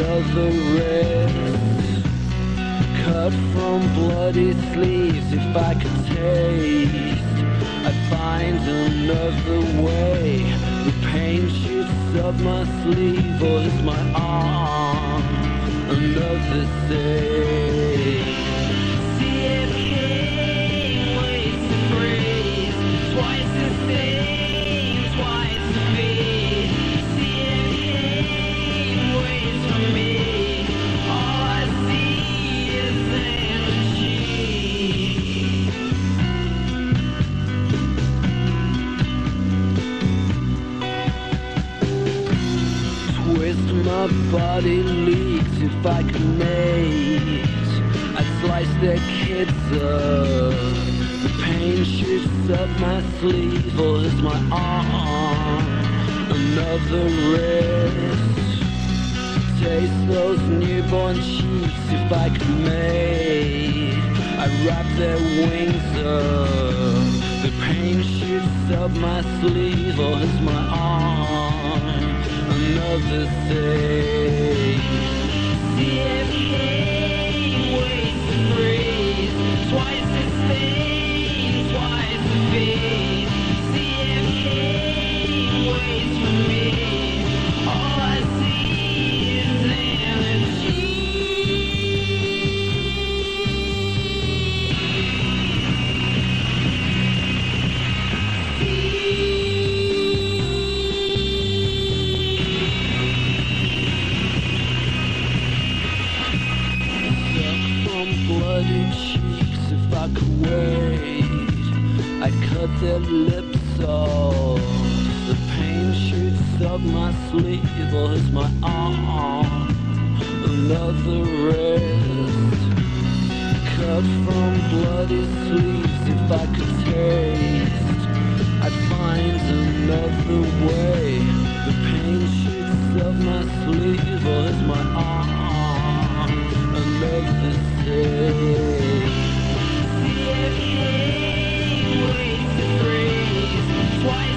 Another wrist Cut from bloody sleeves if I could taste I'd find another way. The pain shoots up my sleeve or is my arm Another day CFK waits to freeze Twice the same, body leaks if I could mate? I'd slice their kids up. The pain shoots up my sleeve. Or is my arm Another wrist? Taste those newborn cheeks if I could mate. I'd wrap their wings up. The pain shoots up my sleeve. Or is my arm Another thing. CFK waits to freeze. Twice the same, twice the beat I'd cut their lips off. The pain shoots up my sleeve or is my arm. Another wrist. Cut from bloody sleeves if I could taste. I'd find another way. The pain shoots up my sleeve or is my arm. Another day. What?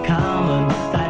common.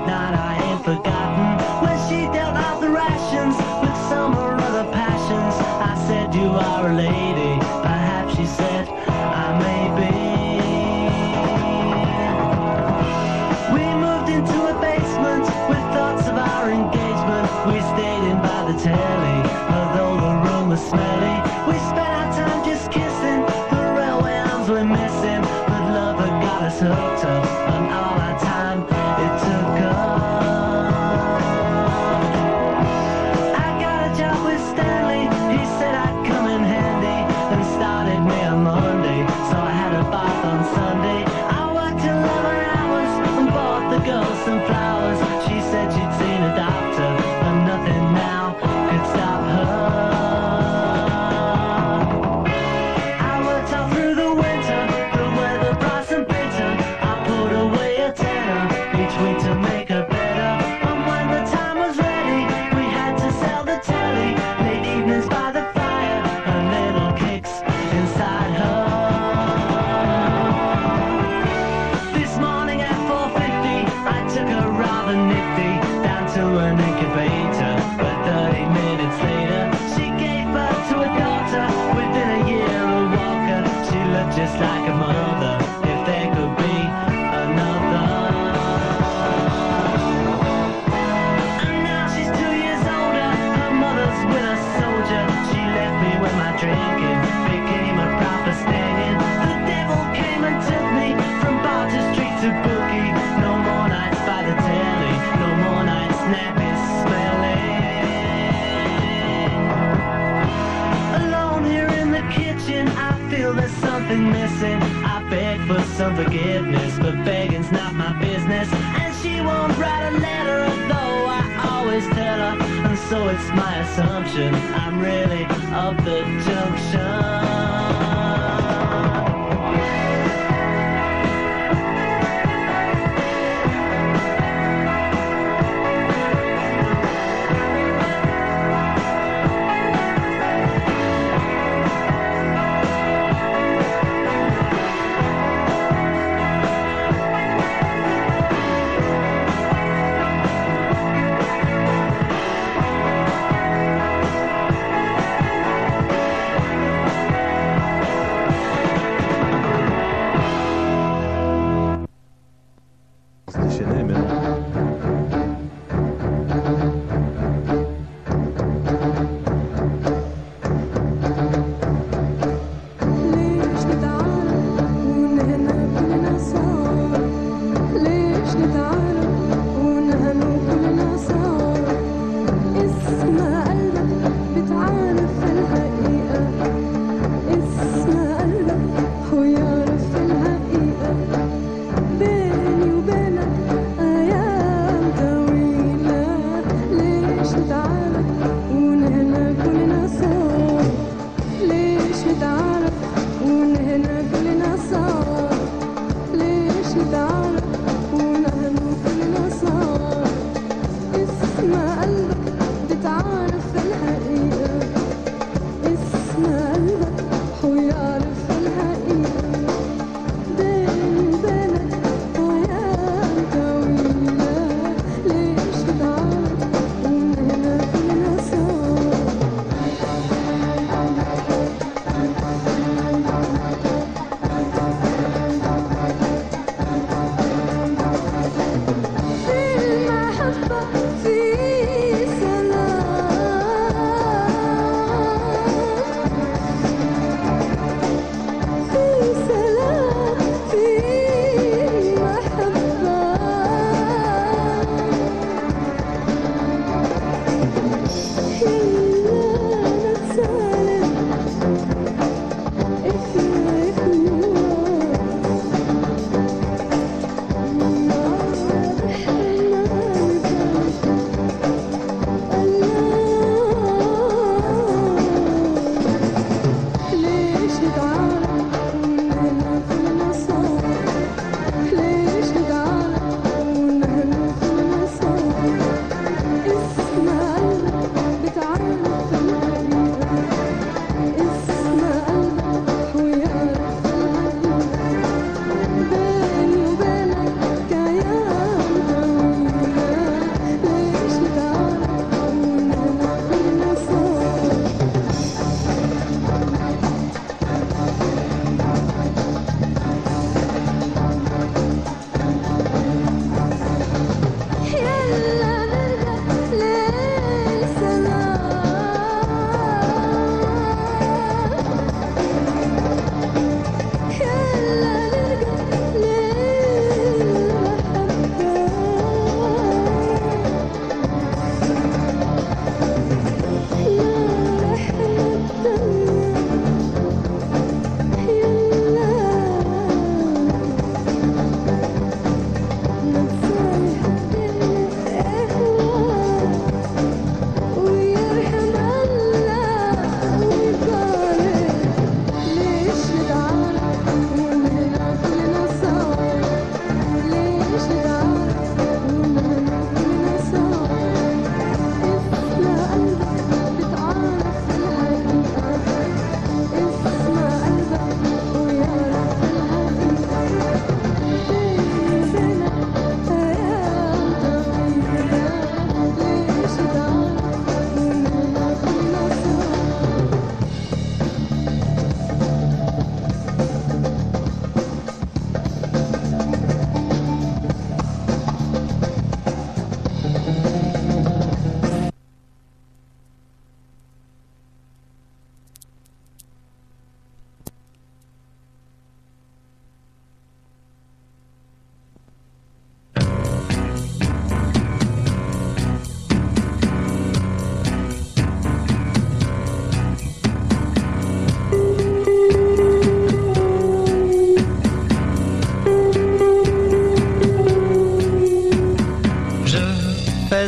nothing missing. I beg for some forgiveness, but begging's not my business. And she won't write a letter, although I always tell her. And so it's my assumption I'm really of the junction.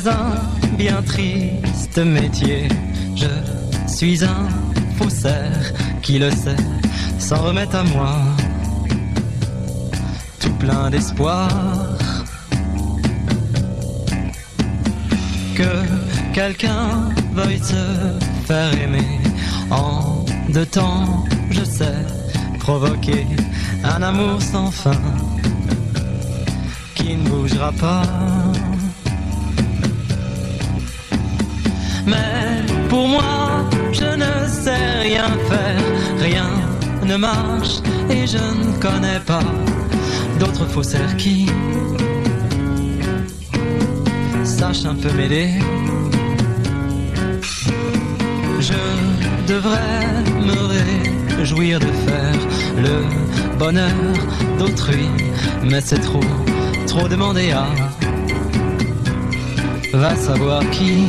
Un bien triste métier. Je suis un faussaire qui le sait, s'en remet à moi. Tout plein d'espoir. Que quelqu'un veuille se faire aimer en deux temps, je sais provoquer un amour sans fin qui ne bougera pas. Mais pour moi, je ne sais rien faire, rien ne marche et je ne connais pas d'autres faussaires qui sachent un peu m'aider. Je devrais me réjouir de faire le bonheur d'autrui, mais c'est trop, trop demandé à va savoir qui.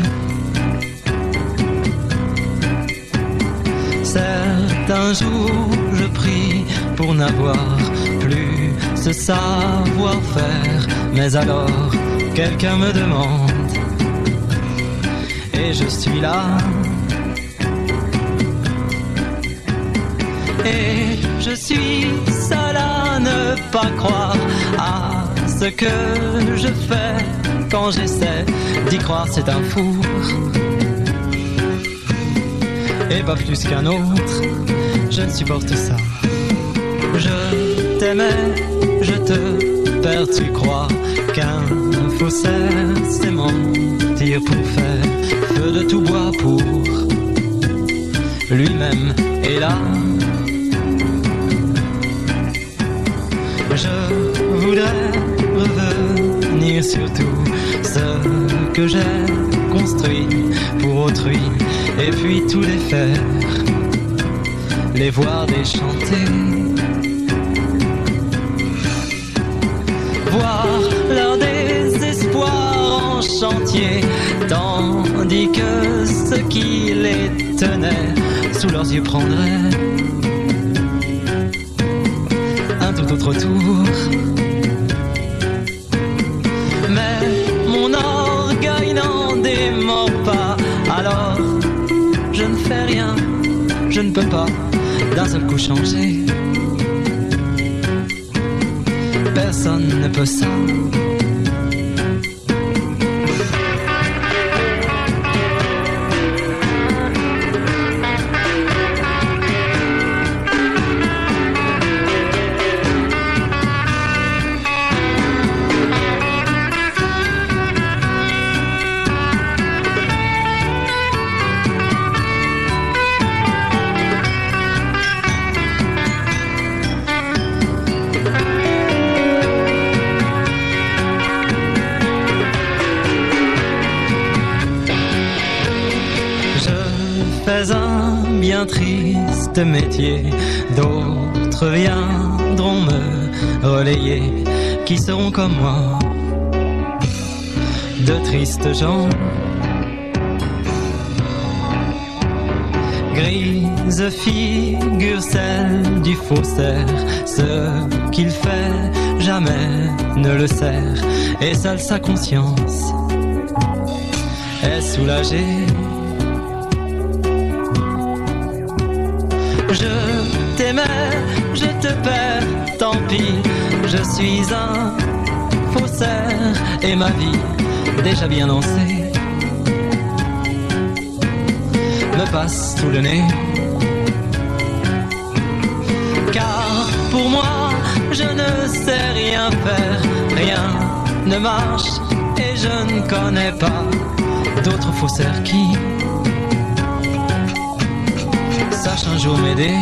Certains jours, je prie pour n'avoir plus ce savoir-faire, mais alors quelqu'un me demande et je suis là. Et je suis seul à ne pas croire à ce que je fais quand j'essaie d'y croire, c'est un four. Et pas plus qu'un autre, je ne supporte ça. Je t'aimais, je te perds, tu crois qu'un faussaire, c'est mentir pour faire feu de tout bois pour lui-même. Et là, je voudrais revenir sur tout ce que j'ai construit pour autrui et puis tous les faire, les voir déchanter. Voir leur désespoir en chantier, tandis que ce qui les tenait sous leurs yeux prendrait un tout autre tour. Mais mon orgueil n'en démord pas, alors je ne fais rien, je ne peux pas d'un seul coup changer. Personne ne peut ça. Fais un bien triste métier, d'autres viendront me relayer, qui seront comme moi, de tristes gens. Grise figure celle du faussaire, ce qu'il fait jamais ne le sert, et seule sa conscience est soulagée. Je suis un faussaire et ma vie déjà bien lancée me passe sous le nez. Car pour moi, je ne sais rien faire, rien ne marche et je ne connais pas d'autres faussaires qui sachent un jour m'aider.